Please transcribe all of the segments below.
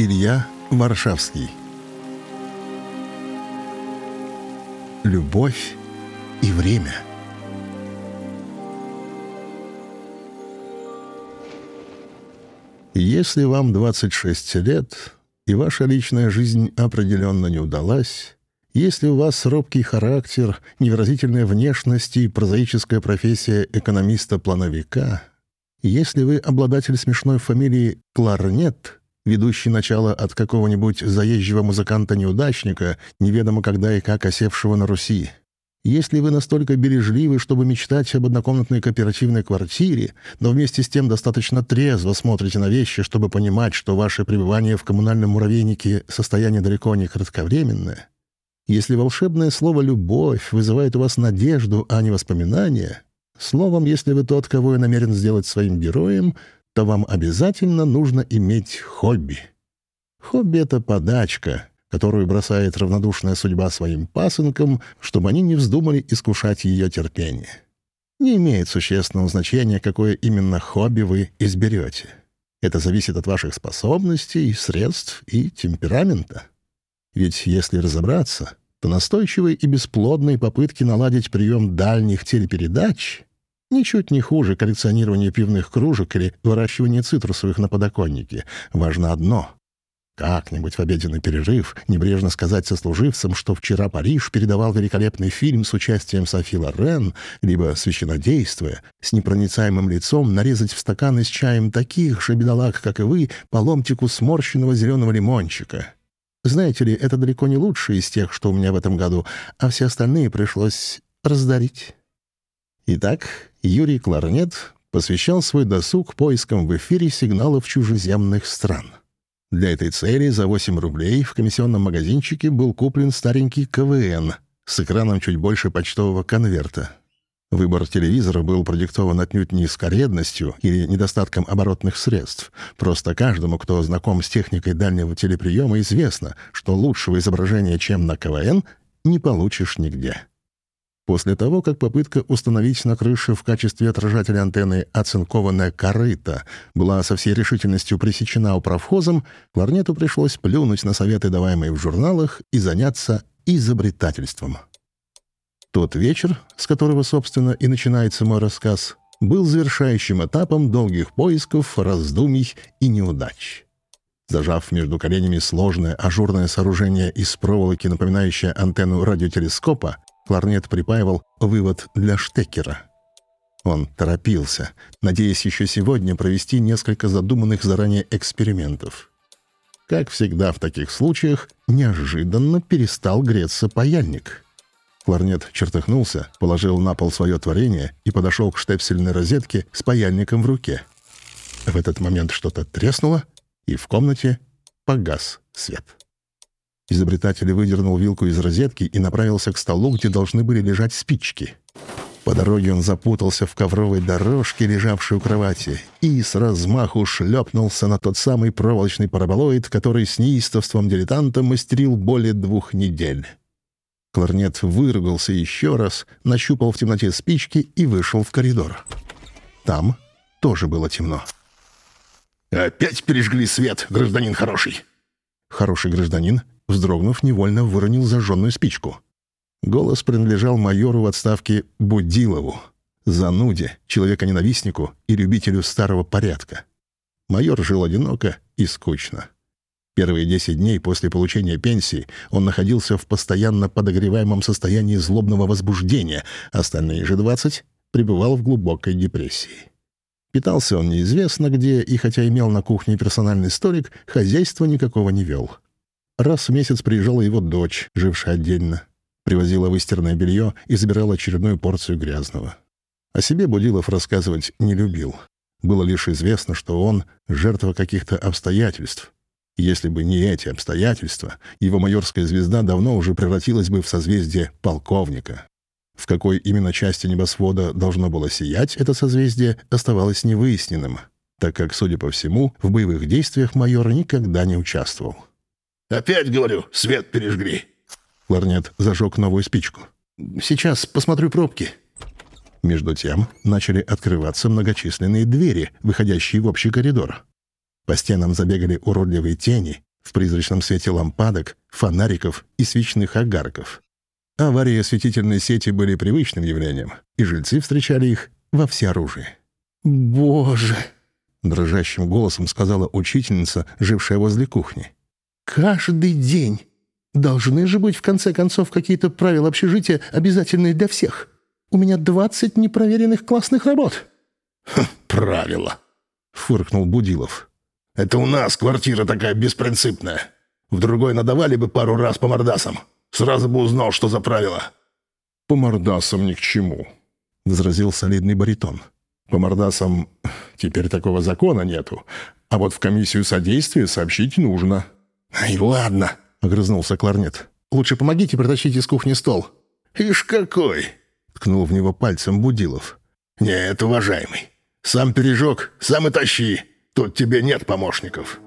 Илья Варшавский. Любовь и время. Если вам 26 лет, и ваша личная жизнь определенно не удалась, если у вас робкий характер, невыразительная внешность и прозаическая профессия экономиста-плановика, если вы обладатель смешной фамилии Кларнет, ведущий начало от какого-нибудь заезжего музыканта-неудачника, неведомо когда и как осевшего на Руси, если вы настолько бережливы, чтобы мечтать об однокомнатной кооперативной квартире, но вместе с тем достаточно трезво смотрите на вещи, чтобы понимать, что ваше пребывание в коммунальном муравейнике — состояние далеко не кратковременное, если волшебное слово «любовь» вызывает у вас надежду, а не воспоминания, словом, если вы тот, кого я намерен сделать своим героем, то вам обязательно нужно иметь хобби. Хобби — это подачка, которую бросает равнодушная судьба своим пасынкам, чтобы они не вздумали искушать ее терпение. Не имеет существенного значения, какое именно хобби вы изберете. Это зависит от ваших способностей, средств и темперамента. Ведь если разобраться, то настойчивые и бесплодные попытки наладить прием дальних телепередач ничуть не хуже коллекционирования пивных кружек или выращивания цитрусовых на подоконнике. Важно одно — как-нибудь в обеденный перерыв небрежно сказать сослуживцам, что вчера Париж передавал великолепный фильм с участием Софи Лорен, либо, священодействуя, с непроницаемым лицом нарезать в стаканы с чаем таких же бедолаг, как и вы, по ломтику сморщенного зеленого лимончика. Знаете ли, это далеко не лучший из тех, что у меня в этом году, а все остальные пришлось раздарить. Итак, Юрий Кларнет посвящал свой досуг поискам в эфире сигналов чужеземных стран. Для этой цели за 8 рублей в комиссионном магазинчике был куплен старенький КВН с экраном чуть больше почтового конверта. Выбор телевизора был продиктован отнюдь не скоредностью или недостатком оборотных средств. Просто каждому, кто знаком с техникой дальнего телеприема, известно, что лучшего изображения, чем на КВН, не получишь нигде. После того, как попытка установить на крыше в качестве отражателя антенны оцинкованная корыта была со всей решительностью пресечена управхозом, Кларнету пришлось плюнуть на советы, даваемые в журналах, и заняться изобретательством. Тот вечер, с которого, собственно, и начинается мой рассказ, был завершающим этапом долгих поисков, раздумий и неудач. Зажав между коленями сложное ажурное сооружение из проволоки, напоминающее антенну радиотелескопа, кларнет припаивал вывод для штекера. Он торопился, надеясь еще сегодня провести несколько задуманных заранее экспериментов. Как всегда в таких случаях, неожиданно перестал греться паяльник — Кларнет чертыхнулся, положил на пол свое творение и подошел к штепсельной розетке с паяльником в руке. В этот момент что-то треснуло, и в комнате погас свет. Изобретатель выдернул вилку из розетки и направился к столу, где должны были лежать спички. По дороге он запутался в ковровой дорожке, лежавшей у кровати, и с размаху шлепнулся на тот самый проволочный параболоид, который с неистовством дилетанта мастерил более двух недель. Кларнет выругался еще раз, нащупал в темноте спички и вышел в коридор. Там тоже было темно. «Опять пережгли свет, гражданин хороший!» Хороший гражданин, вздрогнув, невольно выронил зажженную спичку. Голос принадлежал майору в отставке Будилову, зануде, человека-ненавистнику и любителю старого порядка. Майор жил одиноко и скучно. Первые 10 дней после получения пенсии он находился в постоянно подогреваемом состоянии злобного возбуждения, остальные же 20 пребывал в глубокой депрессии. Питался он неизвестно где, и хотя имел на кухне персональный столик, хозяйства никакого не вел. Раз в месяц приезжала его дочь, жившая отдельно. Привозила выстиранное белье и забирала очередную порцию грязного. О себе Будилов рассказывать не любил. Было лишь известно, что он — жертва каких-то обстоятельств, если бы не эти обстоятельства, его майорская звезда давно уже превратилась бы в созвездие полковника. В какой именно части небосвода должно было сиять это созвездие, оставалось невыясненным, так как, судя по всему, в боевых действиях майор никогда не участвовал. «Опять, говорю, свет пережгли!» Ларнет зажег новую спичку. «Сейчас посмотрю пробки». Между тем начали открываться многочисленные двери, выходящие в общий коридор. По стенам забегали уродливые тени, в призрачном свете лампадок, фонариков и свечных огарков. Аварии осветительной сети были привычным явлением, и жильцы встречали их во всеоружии. «Боже!» — дрожащим голосом сказала учительница, жившая возле кухни. «Каждый день! Должны же быть, в конце концов, какие-то правила общежития, обязательные для всех. У меня двадцать непроверенных классных работ». Хм, «Правила», — фыркнул Будилов. «Это у нас квартира такая беспринципная. В другой надавали бы пару раз по мордасам. Сразу бы узнал, что за правила». «По мордасам ни к чему», — возразил солидный баритон. «По мордасам теперь такого закона нету, а вот в комиссию содействия сообщить нужно». «Ай, ладно», — огрызнулся Кларнет. «Лучше помогите притащить из кухни стол». «Ишь какой!» — ткнул в него пальцем Будилов. «Нет, уважаемый, сам пережег, сам и тащи. Тут тебе нет помощников».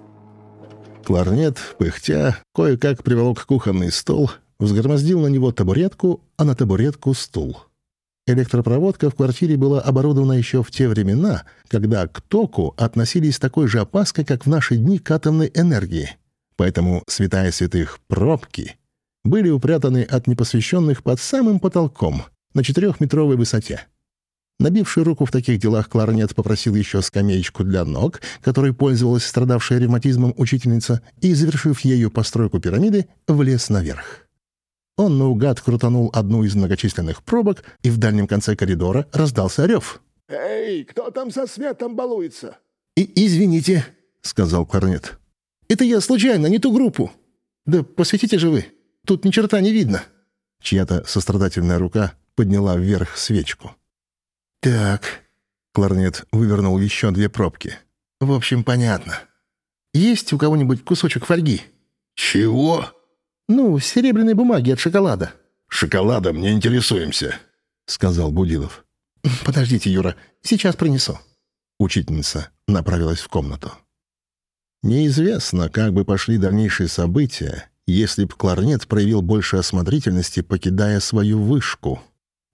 Кларнет, пыхтя, кое-как приволок кухонный стол, взгромоздил на него табуретку, а на табуретку стул. Электропроводка в квартире была оборудована еще в те времена, когда к току относились с такой же опаской, как в наши дни к атомной энергии. Поэтому святая святых пробки были упрятаны от непосвященных под самым потолком на четырехметровой высоте. Набивший руку в таких делах кларнет попросил еще скамеечку для ног, которой пользовалась страдавшая ревматизмом учительница, и, завершив ею постройку пирамиды, влез наверх. Он наугад крутанул одну из многочисленных пробок, и в дальнем конце коридора раздался рев. «Эй, кто там со светом балуется?» И «Извините», — сказал кларнет. «Это я случайно, не ту группу. Да посветите же вы, тут ни черта не видно». Чья-то сострадательная рука подняла вверх свечку. «Так», — кларнет вывернул еще две пробки. «В общем, понятно. Есть у кого-нибудь кусочек фольги?» «Чего?» «Ну, серебряной бумаги от шоколада». «Шоколадом не интересуемся», — сказал Будилов. «Подождите, Юра, сейчас принесу». Учительница направилась в комнату. Неизвестно, как бы пошли дальнейшие события, если б кларнет проявил больше осмотрительности, покидая свою вышку.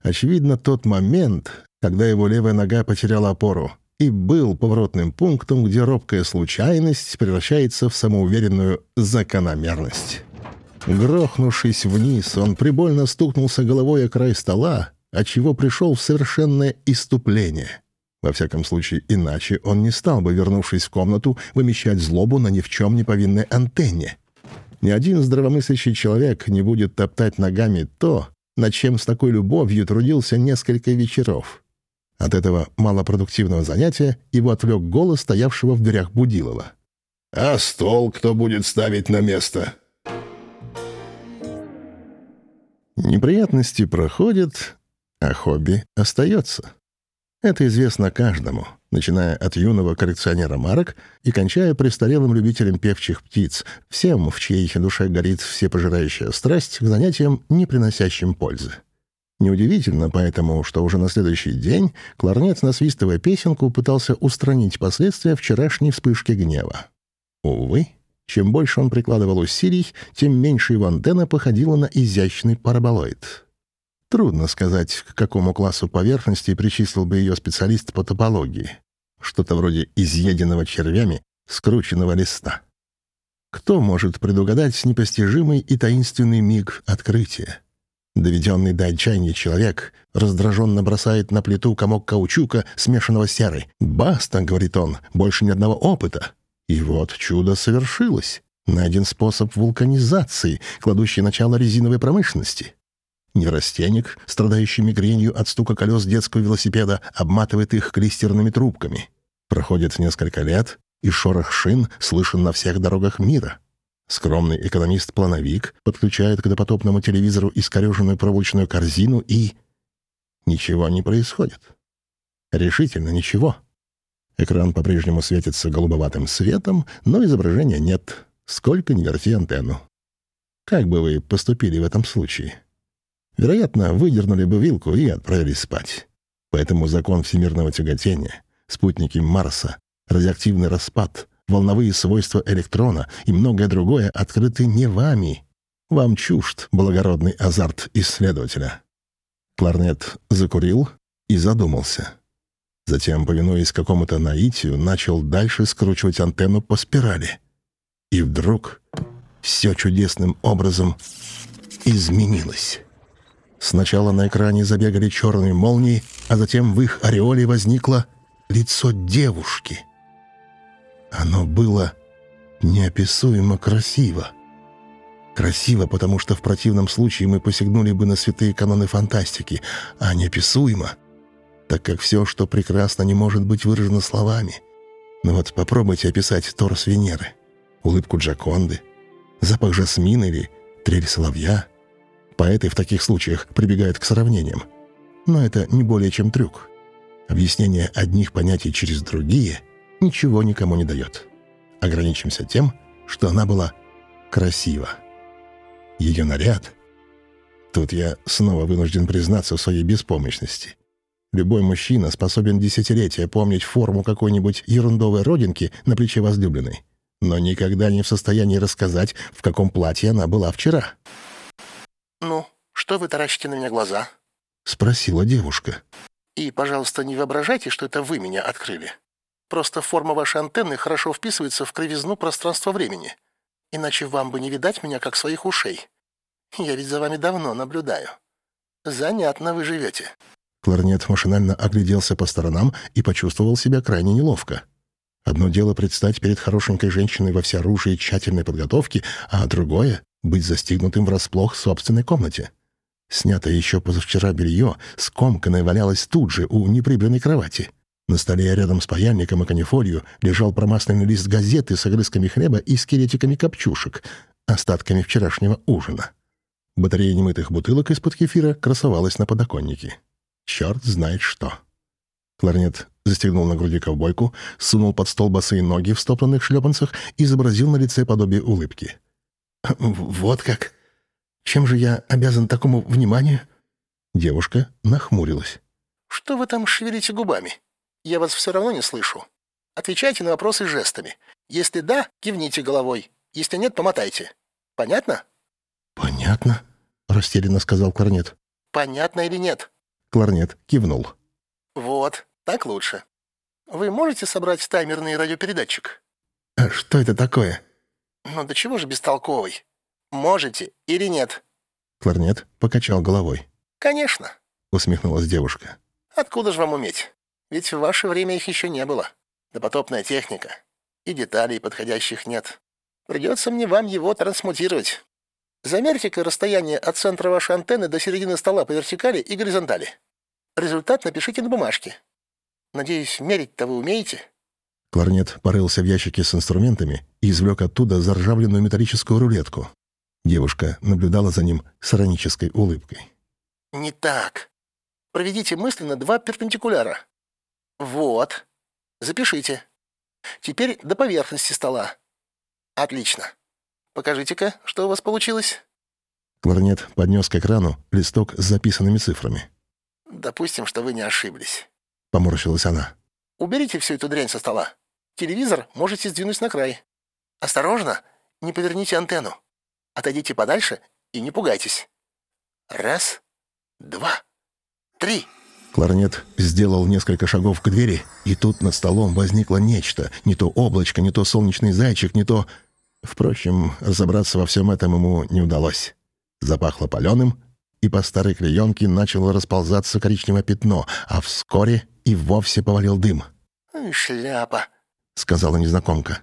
Очевидно, тот момент, когда его левая нога потеряла опору, и был поворотным пунктом, где робкая случайность превращается в самоуверенную закономерность. Грохнувшись вниз, он прибольно стукнулся головой о край стола, отчего пришел в совершенное иступление. Во всяком случае, иначе он не стал бы, вернувшись в комнату, вымещать злобу на ни в чем не повинной антенне. Ни один здравомыслящий человек не будет топтать ногами то, над чем с такой любовью трудился несколько вечеров. От этого малопродуктивного занятия его отвлек голос стоявшего в дверях Будилова. «А стол кто будет ставить на место?» Неприятности проходят, а хобби остается. Это известно каждому, начиная от юного коллекционера марок и кончая престарелым любителем певчих птиц, всем, в чьей душе горит всепожирающая страсть к занятиям, не приносящим пользы. Неудивительно поэтому, что уже на следующий день кларнет, насвистывая песенку, пытался устранить последствия вчерашней вспышки гнева. Увы, чем больше он прикладывал усилий, тем меньше его антенна походила на изящный параболоид. Трудно сказать, к какому классу поверхности причислил бы ее специалист по топологии. Что-то вроде изъеденного червями скрученного листа. Кто может предугадать непостижимый и таинственный миг открытия? Доведенный до отчаяния человек раздраженно бросает на плиту комок каучука, смешанного с серой. «Баста», — говорит он, — «больше ни одного опыта». И вот чудо совершилось. Найден способ вулканизации, кладущий начало резиновой промышленности. Неврастенник, страдающий мигренью от стука колес детского велосипеда, обматывает их клистерными трубками. Проходит несколько лет, и шорох шин слышен на всех дорогах мира. Скромный экономист-плановик подключает к допотопному телевизору искореженную проволочную корзину и... Ничего не происходит. Решительно ничего. Экран по-прежнему светится голубоватым светом, но изображения нет, сколько ни верти антенну. Как бы вы поступили в этом случае? Вероятно, выдернули бы вилку и отправились спать. Поэтому закон всемирного тяготения, спутники Марса, радиоактивный распад, волновые свойства электрона и многое другое открыты не вами. Вам чужд благородный азарт исследователя. Кларнет закурил и задумался. Затем, повинуясь какому-то наитию, начал дальше скручивать антенну по спирали. И вдруг все чудесным образом изменилось. Сначала на экране забегали черные молнии, а затем в их ореоле возникло лицо девушки. Оно было неописуемо красиво. Красиво, потому что в противном случае мы посягнули бы на святые каноны фантастики, а неописуемо, так как все, что прекрасно, не может быть выражено словами. Но вот попробуйте описать торс Венеры, улыбку Джаконды, запах жасмина или трель соловья. Поэты в таких случаях прибегают к сравнениям. Но это не более чем трюк. Объяснение одних понятий через другие ничего никому не дает. Ограничимся тем, что она была красива. Ее наряд... Тут я снова вынужден признаться в своей беспомощности. Любой мужчина способен десятилетия помнить форму какой-нибудь ерундовой родинки на плече возлюбленной, но никогда не в состоянии рассказать, в каком платье она была вчера. «Ну, что вы таращите на меня глаза?» — спросила девушка. «И, пожалуйста, не воображайте, что это вы меня открыли. Просто форма вашей антенны хорошо вписывается в кривизну пространства-времени. Иначе вам бы не видать меня, как своих ушей. Я ведь за вами давно наблюдаю. Занятно вы живете». Кларнет машинально огляделся по сторонам и почувствовал себя крайне неловко. Одно дело предстать перед хорошенькой женщиной во всеоружии тщательной подготовки, а другое — быть застигнутым врасплох в собственной комнате. Снятое еще позавчера белье скомканное валялось тут же у неприбранной кровати. На столе рядом с паяльником и канифолью лежал промасленный лист газеты с огрызками хлеба и скелетиками копчушек, остатками вчерашнего ужина. Батарея немытых бутылок из-под кефира красовалась на подоконнике. Черт знает что. Кларнет застегнул на груди ковбойку, сунул под стол босые ноги в стоптанных шлепанцах и изобразил на лице подобие улыбки. «Вот как? Чем же я обязан такому вниманию?» Девушка нахмурилась. «Что вы там шевелите губами?» Я вас все равно не слышу. Отвечайте на вопросы жестами. Если да, кивните головой. Если нет, помотайте. Понятно?» «Понятно», — растерянно сказал Кларнет. «Понятно или нет?» Кларнет кивнул. «Вот, так лучше. Вы можете собрать таймерный радиопередатчик?» «А что это такое?» «Ну до чего же бестолковый? Можете или нет?» Кларнет покачал головой. «Конечно», — усмехнулась девушка. «Откуда же вам уметь? Ведь в ваше время их еще не было. Допотопная техника. И деталей подходящих нет. Придется мне вам его трансмутировать. Замерьте-ка расстояние от центра вашей антенны до середины стола по вертикали и горизонтали. Результат напишите на бумажке. Надеюсь, мерить-то вы умеете?» Кларнет порылся в ящике с инструментами и извлек оттуда заржавленную металлическую рулетку. Девушка наблюдала за ним с иронической улыбкой. «Не так. Проведите мысленно два перпендикуляра. Вот. Запишите. Теперь до поверхности стола. Отлично. Покажите-ка, что у вас получилось. Кларнет поднес к экрану листок с записанными цифрами. Допустим, что вы не ошиблись. Поморщилась она. Уберите всю эту дрянь со стола. Телевизор можете сдвинуть на край. Осторожно, не поверните антенну. Отойдите подальше и не пугайтесь. Раз, два, три. Кларнет сделал несколько шагов к двери, и тут над столом возникло нечто. Не то облачко, не то солнечный зайчик, не то... Впрочем, разобраться во всем этом ему не удалось. Запахло паленым, и по старой клеенке начало расползаться коричневое пятно, а вскоре и вовсе повалил дым. «Шляпа», — сказала незнакомка.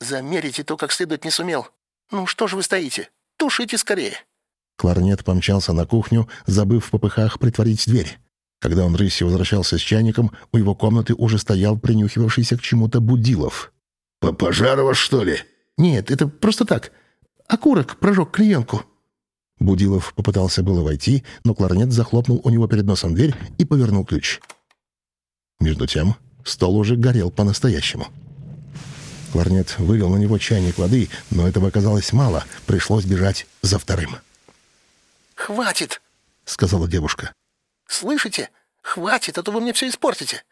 «Замерите то, как следует не сумел. Ну что же вы стоите? Тушите скорее». Кларнет помчался на кухню, забыв в попыхах притворить дверь. Когда он рысью возвращался с чайником, у его комнаты уже стоял принюхивавшийся к чему-то Будилов. «Пожарова, что ли?» «Нет, это просто так. Окурок прожег клиентку». Будилов попытался было войти, но кларнет захлопнул у него перед носом дверь и повернул ключ. Между тем, стол уже горел по-настоящему. Кларнет вылил на него чайник воды, но этого оказалось мало, пришлось бежать за вторым. «Хватит!» — сказала девушка. Слышите? Хватит, а то вы мне все испортите.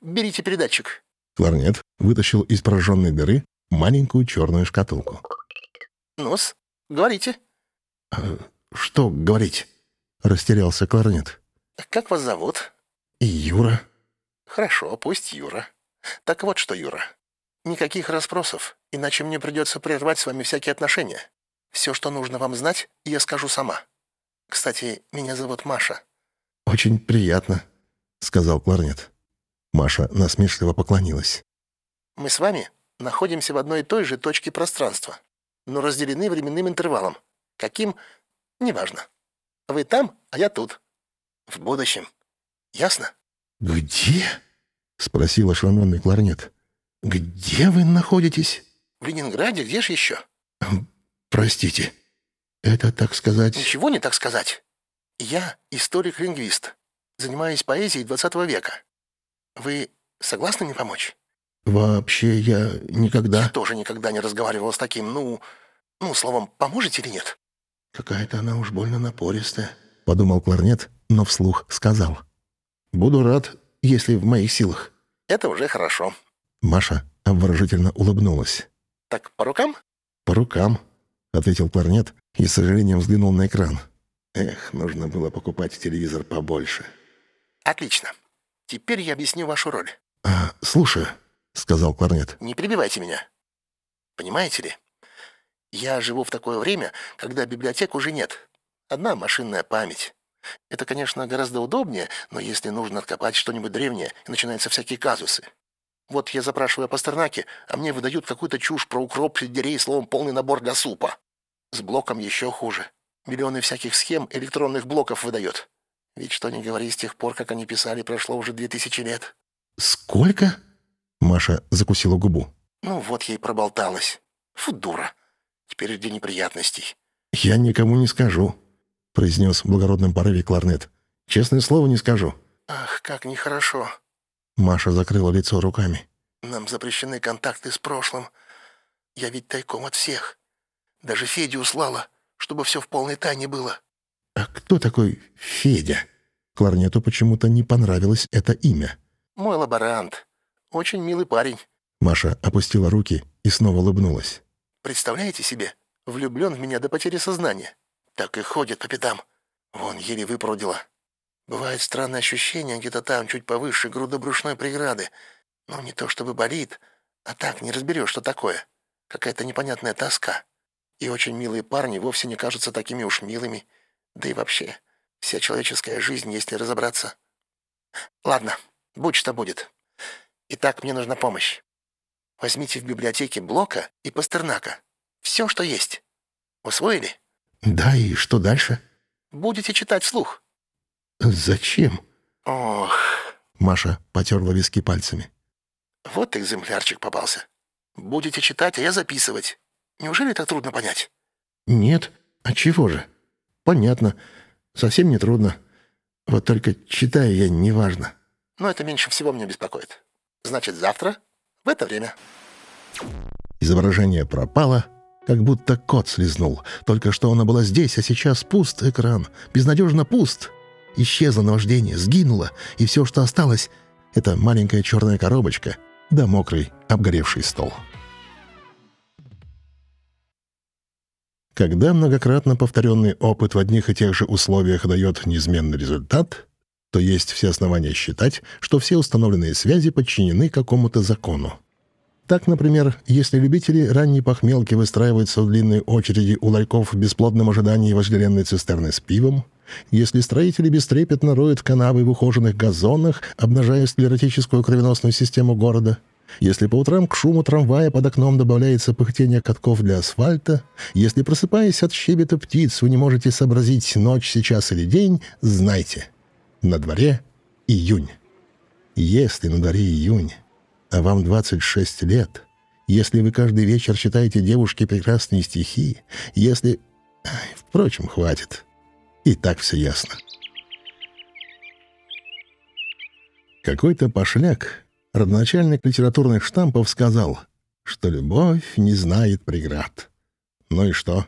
Берите передатчик». Кларнет вытащил из прожженной дыры маленькую черную шкатулку. «Ну-с, говорите». «А «Что говорить?» — растерялся Кларнет. «Как вас зовут?» «Юра». «Хорошо, пусть Юра. Так вот что, Юра. Никаких расспросов, иначе мне придется прервать с вами всякие отношения. Все, что нужно вам знать, я скажу сама. Кстати, меня зовут Маша». «Очень приятно», — сказал Кларнет. Маша насмешливо поклонилась. «Мы с вами находимся в одной и той же точке пространства, но разделены временным интервалом. Каким? Неважно. Вы там, а я тут. В будущем. Ясно?» «Где?» — спросил ошеломленный Кларнет. «Где вы находитесь?» «В Ленинграде, где же еще?» «Простите, это, так сказать...» «Ничего не так сказать. Я историк-лингвист. Занимаюсь поэзией двадцатого века. Вы согласны мне помочь?» «Вообще я никогда...» «Я тоже никогда не разговаривал с таким, ну... Ну, словом, поможете или нет?» «Какая-то она уж больно напористая», — подумал Кларнет, но вслух сказал. «Буду рад, если в моих силах». «Это уже хорошо», Маша обворожительно улыбнулась. «Так по рукам?» «По рукам», — ответил Кларнет и с сожалением взглянул на экран. «Эх, нужно было покупать телевизор побольше». «Отлично. Теперь я объясню вашу роль». «А, слушаю», — сказал Кларнет. «Не перебивайте меня. Понимаете ли, я живу в такое время, когда библиотек уже нет. Одна машинная память. Это, конечно, гораздо удобнее, но если нужно откопать что-нибудь древнее, начинаются всякие казусы. Вот я запрашиваю о Пастернаке, а мне выдают какую-то чушь про укроп, сельдерей, словом, полный набор для супа. С блоком еще хуже. Миллионы всяких схем электронных блоков выдает. Ведь что ни говори, с тех пор, как они писали, прошло уже две тысячи лет. «Сколько?» Маша закусила губу. Ну вот ей проболталась. Фу, дура. Теперь жди неприятностей. «Я никому не скажу», — произнес в благородном порыве Кларнет. «Честное слово, не скажу». «Ах, как нехорошо. Маша закрыла лицо руками. «Нам запрещены контакты с прошлым. Я ведь тайком от всех. Даже Федю услала, чтобы все в полной тайне было». «А кто такой Федя?» Кларнету почему-то не понравилось это имя. «Мой лаборант. Очень милый парень». Маша опустила руки и снова улыбнулась. «Представляете себе? Влюблен в меня до потери сознания. Так и ходит по пятам. Вон, еле выпрудила. Бывает странное ощущение где-то там, чуть повыше грудобрюшной преграды. Ну, не то чтобы болит, а так не разберешь, что такое. Какая-то непонятная тоска. И очень милые парни вовсе не кажутся такими уж милыми. Да и вообще, вся человеческая жизнь, если разобраться. Ладно, будь что будет. Итак, мне нужна помощь. Возьмите в библиотеке Блока и Пастернака. Все, что есть. Усвоили? Да, и что дальше? Будете читать вслух. «Зачем?» «Ох...» Маша потерла виски пальцами. «Вот экземплярчик попался. Будете читать, а я записывать. Неужели так трудно понять?» «Нет. А чего же? Понятно. Совсем не трудно. Вот только читаю я неважно». «Но это меньше всего меня беспокоит. Значит, завтра в это время». Изображение пропало, как будто кот слезнул. Только что оно было здесь, а сейчас пуст экран. Безнадежно пуст. Исчезло наваждение, сгинуло, и все, что осталось, — это маленькая черная коробочка да мокрый обгоревший стол. Когда многократно повторенный опыт в одних и тех же условиях дает неизменный результат, то есть все основания считать, что все установленные связи подчинены какому-то закону. Так, например, если любители ранней похмелки выстраиваются в длинные очереди у ларьков в бесплодном ожидании вожделенной цистерны с пивом, если строители бестрепетно роют канавы в ухоженных газонах, обнажая склеротическую кровеносную систему города, если по утрам к шуму трамвая под окном добавляется пыхтение катков для асфальта, если, просыпаясь от щебета птиц, вы не можете сообразить, ночь сейчас или день, знайте, на дворе июнь. Если на дворе июнь, а вам 26 лет, если вы каждый вечер читаете девушке прекрасные стихи, если... Впрочем, хватит. И так все ясно. Какой-то пошляк, родоначальник литературных штампов, сказал, что любовь не знает преград. Ну и что?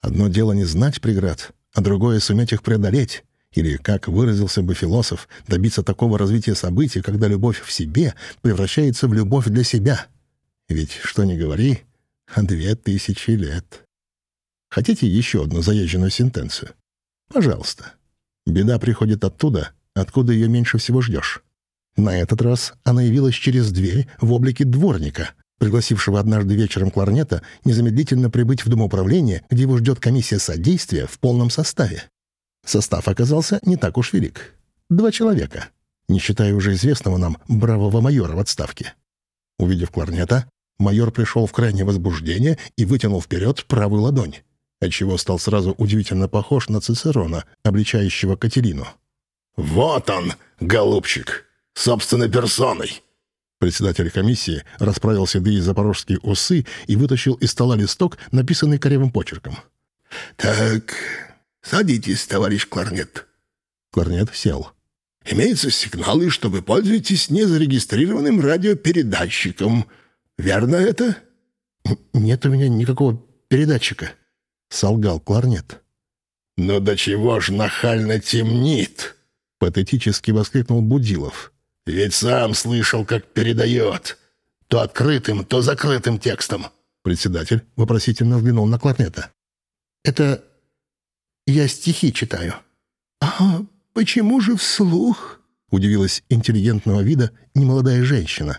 Одно дело не знать преград, а другое — суметь их преодолеть. Или, как выразился бы философ, добиться такого развития событий, когда любовь в себе превращается в любовь для себя. Ведь, что ни говори, две тысячи лет. Хотите еще одну заезженную сентенцию? Пожалуйста. Беда приходит оттуда, откуда ее меньше всего ждешь. На этот раз она явилась через дверь в облике дворника, пригласившего однажды вечером кларнета незамедлительно прибыть в Домоуправление, где его ждет комиссия содействия в полном составе. Состав оказался не так уж велик. Два человека, не считая уже известного нам бравого майора в отставке. Увидев кларнета, майор пришел в крайнее возбуждение и вытянул вперед правую ладонь, отчего стал сразу удивительно похож на Цицерона, обличающего Катерину. «Вот он, голубчик, собственной персоной!» Председатель комиссии расправил седые запорожские усы и вытащил из стола листок, написанный корявым почерком. «Так, садитесь, товарищ Кларнет». Кларнет сел. «Имеются сигналы, что вы пользуетесь незарегистрированным радиопередатчиком. Верно это?» «Нет у меня никакого передатчика», — солгал Кларнет. «Но до чего ж нахально темнит!» — патетически воскликнул Будилов. Ведь сам слышал, как передает. То открытым, то закрытым текстом. Председатель вопросительно взглянул на кларнета. «Это я стихи читаю». «А почему же вслух?» — удивилась интеллигентного вида немолодая женщина.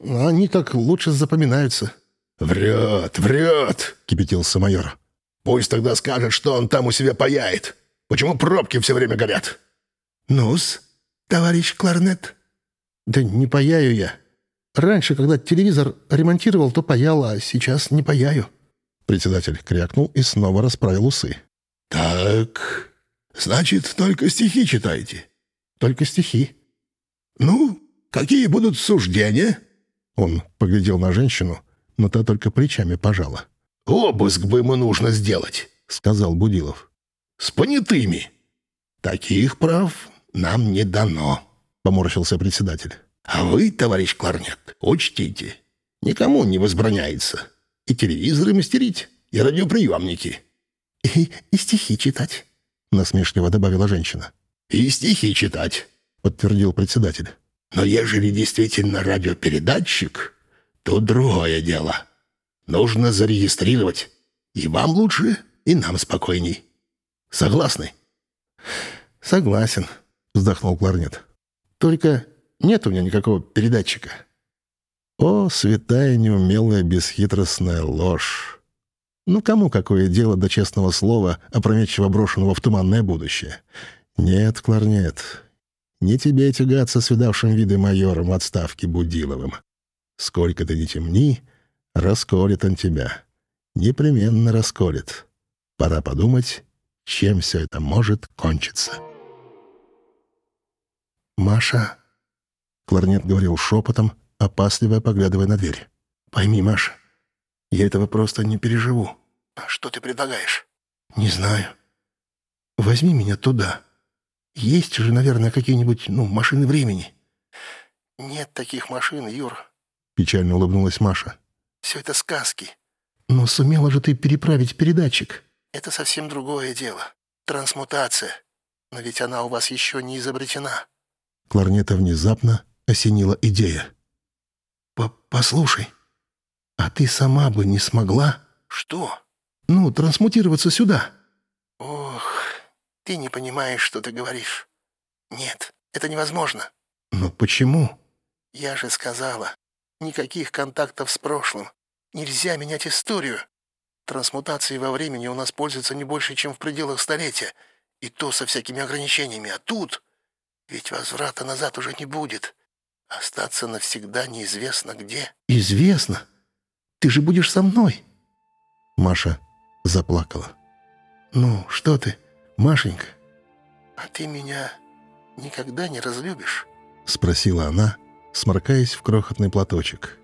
«Они так лучше запоминаются». «Врет, врет!» — кипятился майор. «Пусть тогда скажет, что он там у себя паяет. Почему пробки все время горят?» «Ну-с, товарищ Кларнет», да не паяю я. Раньше, когда телевизор ремонтировал, то паял, а сейчас не паяю. Председатель крякнул и снова расправил усы. «Так, значит, только стихи читаете?» «Только стихи». «Ну, какие будут суждения?» Он поглядел на женщину, но та только плечами пожала. «Обыск бы ему нужно сделать», — сказал Будилов. «С понятыми. Таких прав нам не дано». — поморщился председатель. «А вы, товарищ Кларнет, учтите, никому не возбраняется. И телевизоры мастерить, и радиоприемники». «И, и стихи читать», — насмешливо добавила женщина. «И стихи читать», — подтвердил председатель. «Но ежели действительно радиопередатчик, то другое дело. Нужно зарегистрировать. И вам лучше, и нам спокойней. Согласны?» «Согласен», — вздохнул Кларнет. Только нет у меня никакого передатчика. О, святая неумелая бесхитростная ложь! Ну, кому какое дело до честного слова, опрометчиво брошенного в туманное будущее? Нет, Кларнет, не тебе тягаться с видавшим виды майором в отставке Будиловым. Сколько ты не темни, расколет он тебя. Непременно расколет. Пора подумать, чем все это может кончиться. «Маша...» Кларнет говорил шепотом, опасливо поглядывая на дверь. «Пойми, Маша, я этого просто не переживу». «А что ты предлагаешь?» «Не знаю. Возьми меня туда. Есть же, наверное, какие-нибудь, ну, машины времени». «Нет таких машин, Юр», — печально улыбнулась Маша. «Все это сказки». «Но сумела же ты переправить передатчик». «Это совсем другое дело. Трансмутация. Но ведь она у вас еще не изобретена». Кларнета внезапно осенила идея. «Послушай, а ты сама бы не смогла?» «Что?» «Ну, трансмутироваться сюда». «Ох, ты не понимаешь, что ты говоришь. Нет, это невозможно». «Но почему?» «Я же сказала, никаких контактов с прошлым. Нельзя менять историю. Трансмутацией во времени у нас пользуются не больше, чем в пределах столетия, и то со всякими ограничениями. А тут ведь возврата назад уже не будет. Остаться навсегда неизвестно где. Известно? Ты же будешь со мной. Маша заплакала. Ну, что ты, Машенька? А ты меня никогда не разлюбишь? Спросила она, сморкаясь в крохотный платочек.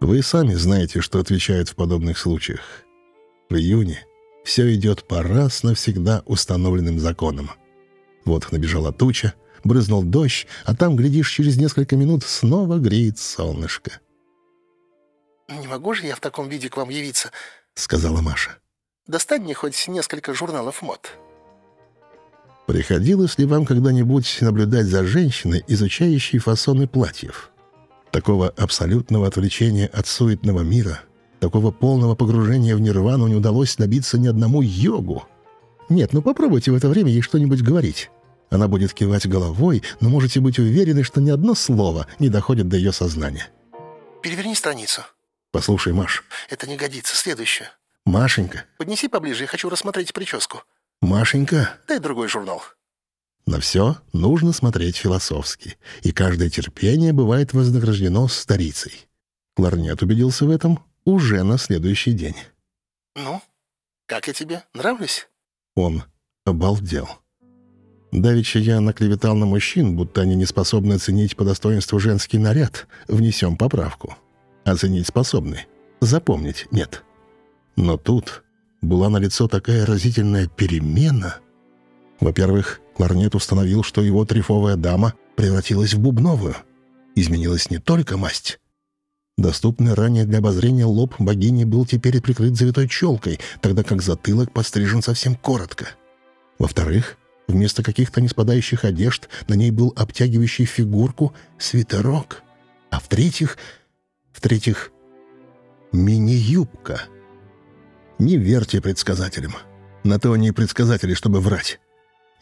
Вы сами знаете, что отвечают в подобных случаях. В июне все идет по раз навсегда установленным законам. Вот набежала туча, брызнул дождь, а там, глядишь, через несколько минут снова греет солнышко. «Не могу же я в таком виде к вам явиться», — сказала Маша. «Достань мне хоть несколько журналов мод». Приходилось ли вам когда-нибудь наблюдать за женщиной, изучающей фасоны платьев? Такого абсолютного отвлечения от суетного мира, такого полного погружения в нирвану не удалось добиться ни одному йогу. Нет, ну попробуйте в это время ей что-нибудь говорить. Она будет кивать головой, но можете быть уверены, что ни одно слово не доходит до ее сознания. Переверни страницу. Послушай, Маш. Это не годится. Следующее. Машенька. Поднеси поближе, я хочу рассмотреть прическу. Машенька. Дай другой журнал. На все нужно смотреть философски, и каждое терпение бывает вознаграждено старицей. Кларнет убедился в этом уже на следующий день. «Ну, как я тебе? Нравлюсь?» Он обалдел. Давеча я наклеветал на мужчин, будто они не способны оценить по достоинству женский наряд. Внесем поправку. Оценить способны. Запомнить нет. Но тут была налицо такая разительная перемена. Во-первых, Кларнет установил, что его трифовая дама превратилась в бубновую. Изменилась не только масть. Доступный ранее для обозрения лоб богини был теперь прикрыт завитой челкой, тогда как затылок пострижен совсем коротко. Во-вторых, вместо каких-то неспадающих одежд на ней был обтягивающий фигурку свитерок. А в-третьих... В-третьих... Мини-юбка. Не верьте предсказателям. На то они и предсказатели, чтобы врать.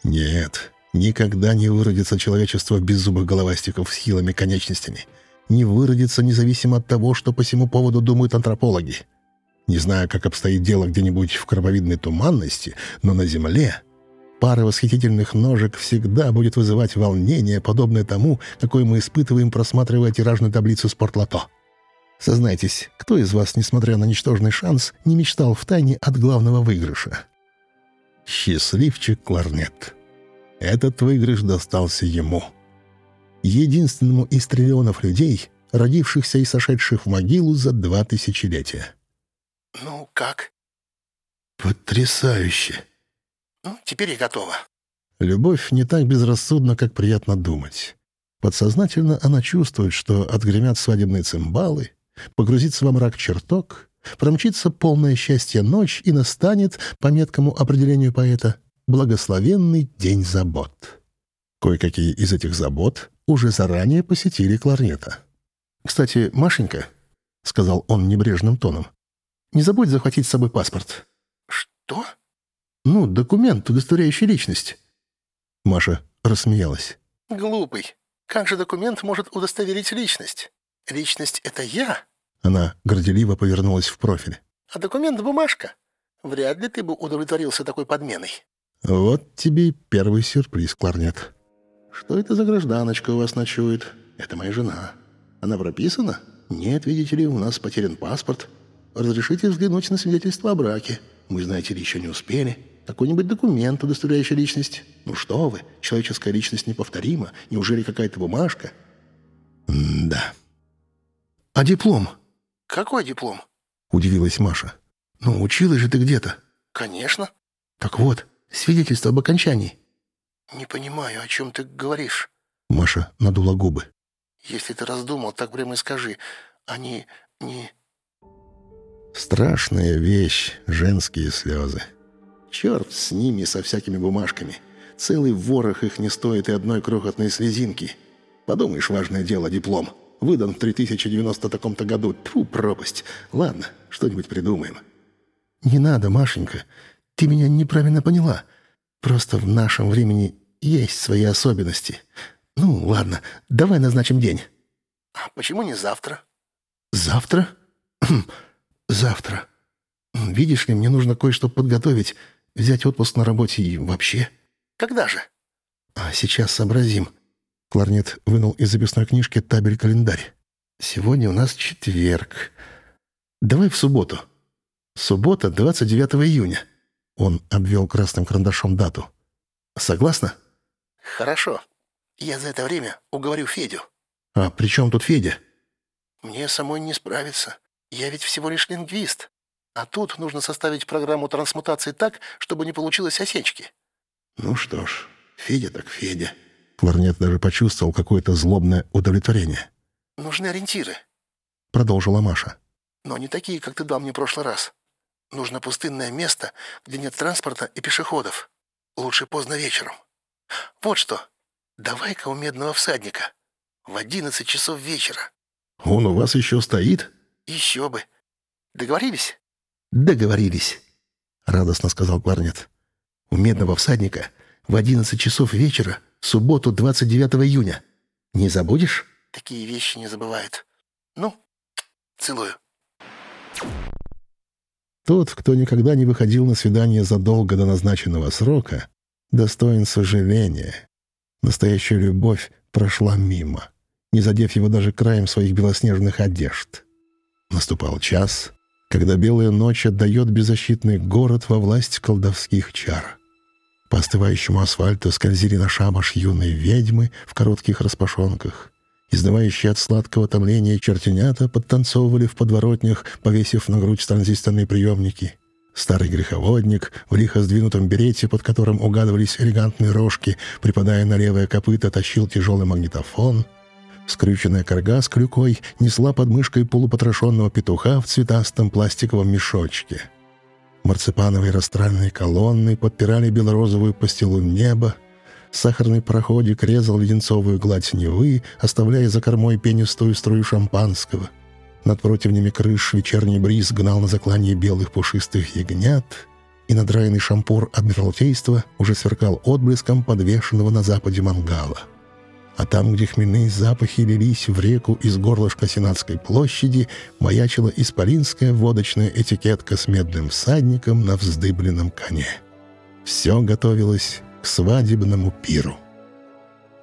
Нет, никогда не выродится человечество без зубых головастиков с хилыми конечностями — не выродится независимо от того, что по всему поводу думают антропологи. Не знаю, как обстоит дело где-нибудь в крабовидной туманности, но на Земле пара восхитительных ножек всегда будет вызывать волнение, подобное тому, какое мы испытываем, просматривая тиражную таблицу спортлото. Сознайтесь, кто из вас, несмотря на ничтожный шанс, не мечтал втайне от главного выигрыша? Счастливчик Кларнет. Этот выигрыш достался ему единственному из триллионов людей, родившихся и сошедших в могилу за два тысячелетия. «Ну, как?» «Потрясающе!» «Ну, теперь я готова». Любовь не так безрассудна, как приятно думать. Подсознательно она чувствует, что отгремят свадебные цимбалы, погрузится во мрак чертог, промчится полное счастье ночь и настанет, по меткому определению поэта, благословенный день забот. Кое-какие из этих забот уже заранее посетили кларнета. «Кстати, Машенька», — сказал он небрежным тоном, — «не забудь захватить с собой паспорт». «Что?» «Ну, документ, удостоверяющий личность». Маша рассмеялась. «Глупый. Как же документ может удостоверить личность? Личность — это я». Она горделиво повернулась в профиль. «А документ — бумажка. Вряд ли ты бы удовлетворился такой подменой». «Вот тебе и первый сюрприз, Кларнет». «Что это за гражданочка у вас ночует? Это моя жена. Она прописана? Нет, видите ли, у нас потерян паспорт. Разрешите взглянуть на свидетельство о браке. Мы, знаете ли, еще не успели. Какой-нибудь документ, удостоверяющий личность. Ну что вы, человеческая личность неповторима. Неужели какая-то бумажка?» «Да». «А диплом?» «Какой диплом?» — удивилась Маша. «Ну, училась же ты где-то». «Конечно». «Так вот, свидетельство об окончании». «Не понимаю, о чем ты говоришь?» Маша надула губы. «Если ты раздумал, так прямо и скажи. Они не...» Страшная вещь — женские слезы. Черт с ними, со всякими бумажками. Целый ворох их не стоит и одной крохотной слезинки. Подумаешь, важное дело, диплом. Выдан в 3090 таком-то году. Тьфу, пропасть. Ладно, что-нибудь придумаем. «Не надо, Машенька. Ты меня неправильно поняла. Просто в нашем времени есть свои особенности. Ну, ладно, давай назначим день». «А почему не завтра?» «Завтра? Хм, завтра. Видишь ли, мне нужно кое-что подготовить, взять отпуск на работе и вообще». «Когда же?» «А сейчас сообразим». Кларнет вынул из записной книжки табель-календарь. «Сегодня у нас четверг. Давай в субботу. Суббота, 29 июня». Он обвел красным карандашом дату. «Согласна?» «Хорошо. Я за это время уговорю Федю». «А при чем тут Федя?» «Мне самой не справиться. Я ведь всего лишь лингвист. А тут нужно составить программу трансмутации так, чтобы не получилось осечки». «Ну что ж, Федя так Федя». Кларнет даже почувствовал какое-то злобное удовлетворение. «Нужны ориентиры», — продолжила Маша. «Но не такие, как ты дал мне в прошлый раз. Нужно пустынное место, где нет транспорта и пешеходов. Лучше поздно вечером. Вот что. Давай-ка у медного всадника. В одиннадцать часов вечера. Он у вас еще стоит? Еще бы. Договорились? Договорились, радостно сказал Кларнет. У медного всадника в одиннадцать часов вечера, субботу 29 июня. Не забудешь? Такие вещи не забывают. Ну, Целую. Тот, кто никогда не выходил на свидание задолго до назначенного срока, достоин сожаления. Настоящая любовь прошла мимо, не задев его даже краем своих белоснежных одежд. Наступал час, когда белая ночь отдает беззащитный город во власть колдовских чар. По остывающему асфальту скользили на шабаш юные ведьмы в коротких распашонках. Изнывающие от сладкого томления чертенята подтанцовывали в подворотнях, повесив на грудь транзисторные приемники. Старый греховодник в лихо сдвинутом берете, под которым угадывались элегантные рожки, припадая на левое копыто, тащил тяжелый магнитофон. Скрюченная корга с клюкой несла под мышкой полупотрошенного петуха в цветастом пластиковом мешочке. Марципановые растральные колонны подпирали белорозовую пастилу неба, Сахарный проходик резал леденцовую гладь Невы, оставляя за кормой пенистую струю шампанского. Над противнями крыш вечерний бриз гнал на заклание белых пушистых ягнят, и надраенный шампур Адмиралтейства уже сверкал отблеском подвешенного на западе мангала. А там, где хмельные запахи лились в реку из горлышка Сенатской площади, маячила исполинская водочная этикетка с медным всадником на вздыбленном коне. Все готовилось к свадебному пиру.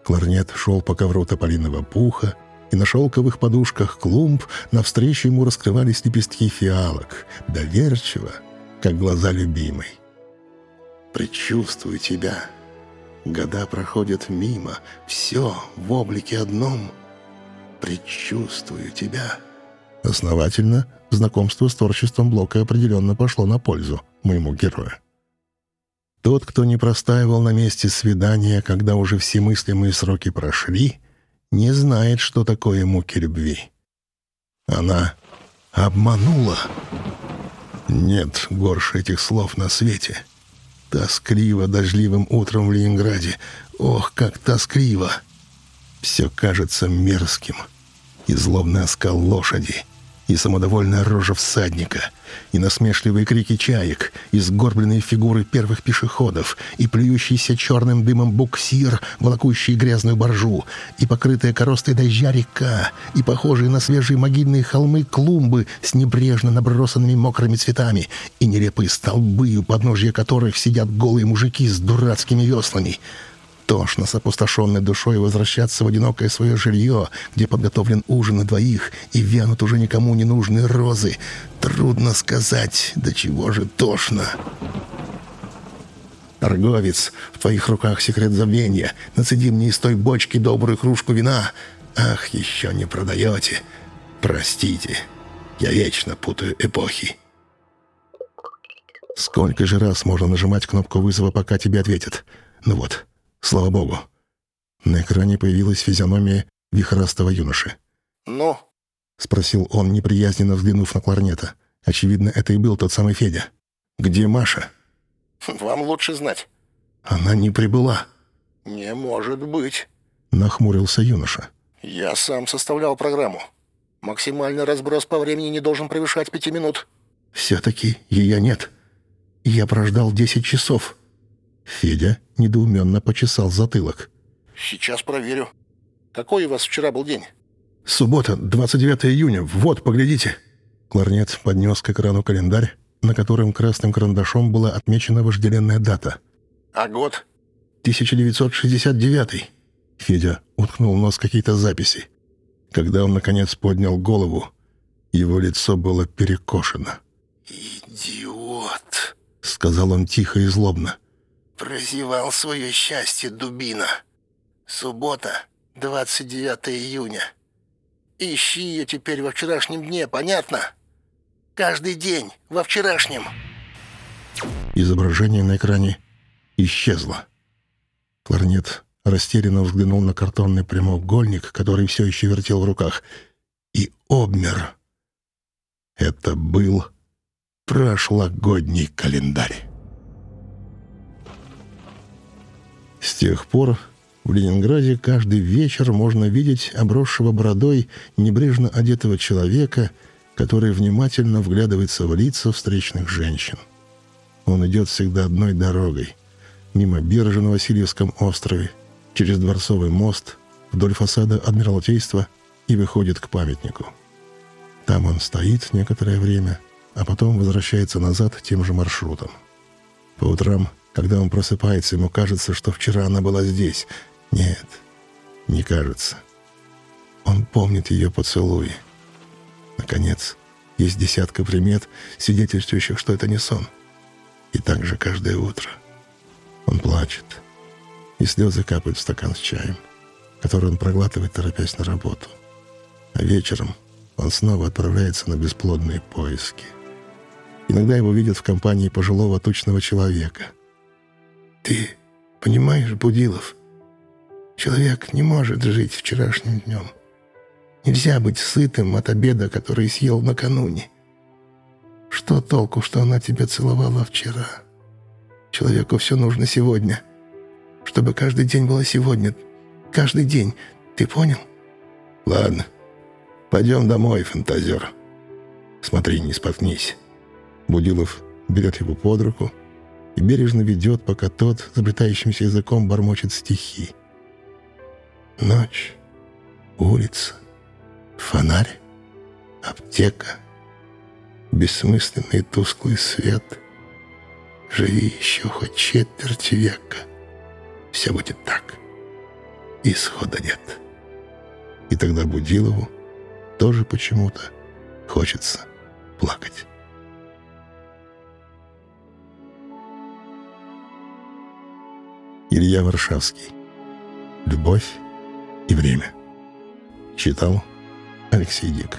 Кларнет шел по ковру тополиного пуха, и на шелковых подушках клумб навстречу ему раскрывались лепестки фиалок, доверчиво, как глаза любимой. «Предчувствую тебя. Года проходят мимо, все в облике одном. Предчувствую тебя». Основательно, знакомство с творчеством Блока определенно пошло на пользу моему герою. Тот, кто не простаивал на месте свидания, когда уже все мыслимые сроки прошли, не знает, что такое муки любви. Она обманула. Нет горше этих слов на свете. Тоскливо дождливым утром в Ленинграде. Ох, как тоскливо! Все кажется мерзким. И злобный оскал лошади — и самодовольная рожа всадника, и насмешливые крики чаек, и сгорбленные фигуры первых пешеходов, и плюющийся черным дымом буксир, волокущий грязную боржу, и покрытая коростой дождя река, и похожие на свежие могильные холмы клумбы с небрежно набросанными мокрыми цветами, и нелепые столбы, у подножья которых сидят голые мужики с дурацкими веслами — Тошно с опустошенной душой возвращаться в одинокое свое жилье, где подготовлен ужин на двоих и вянут уже никому не нужные розы. Трудно сказать, до чего же тошно. Торговец, в твоих руках секрет забвения. Нацеди мне из той бочки добрую кружку вина. Ах, еще не продаете. Простите, я вечно путаю эпохи. Сколько же раз можно нажимать кнопку вызова, пока тебе ответят? Ну вот, Слава богу. На экране появилась физиономия вихрастого юноши. «Ну?» — спросил он, неприязненно взглянув на кларнета. Очевидно, это и был тот самый Федя. «Где Маша?» «Вам лучше знать». «Она не прибыла». «Не может быть», — нахмурился юноша. «Я сам составлял программу. Максимальный разброс по времени не должен превышать пяти минут». «Все-таки ее нет. Я прождал десять часов». Федя недоуменно почесал затылок. «Сейчас проверю. Какой у вас вчера был день?» «Суббота, 29 июня. Вот, поглядите». Кларнет поднес к экрану календарь, на котором красным карандашом была отмечена вожделенная дата. «А год?» «1969». Федя уткнул нос какие-то записи. Когда он, наконец, поднял голову, его лицо было перекошено. «Идиот!» — сказал он тихо и злобно. Прозевал свое счастье, дубина. Суббота, 29 июня. Ищи ее теперь во вчерашнем дне, понятно? Каждый день во вчерашнем. Изображение на экране исчезло. Кларнет растерянно взглянул на картонный прямоугольник, который все еще вертел в руках, и обмер. Это был прошлогодний календарь. Тех пор в Ленинграде каждый вечер можно видеть обросшего бородой небрежно одетого человека, который внимательно вглядывается в лица встречных женщин. Он идет всегда одной дорогой, мимо биржи на Васильевском острове, через Дворцовый мост, вдоль фасада Адмиралтейства и выходит к памятнику. Там он стоит некоторое время, а потом возвращается назад тем же маршрутом. По утрам, когда он просыпается, ему кажется, что вчера она была здесь. Нет, не кажется. Он помнит ее поцелуи. Наконец, есть десятка примет, свидетельствующих, что это не сон. И так же каждое утро. Он плачет, и слезы капают в стакан с чаем, который он проглатывает, торопясь на работу. А вечером он снова отправляется на бесплодные поиски. Иногда его видят в компании пожилого тучного человека. «Ты понимаешь, Будилов, человек не может жить вчерашним днем. Нельзя быть сытым от обеда, который съел накануне. Что толку, что она тебя целовала вчера? Человеку все нужно сегодня. Чтобы каждый день было сегодня. Каждый день. Ты понял? Ладно. Пойдем домой, фантазер. Смотри, не споткнись. Будилов берет его под руку и бережно ведет, пока тот, заплетающимся языком, бормочет стихи. Ночь, улица, фонарь, аптека, бессмысленный тусклый свет. Живи еще хоть четверть века. Все будет так. Исхода нет. И тогда Будилову тоже почему-то хочется плакать. Илья Варшавский. Любовь и время. Читал Алексей Дик.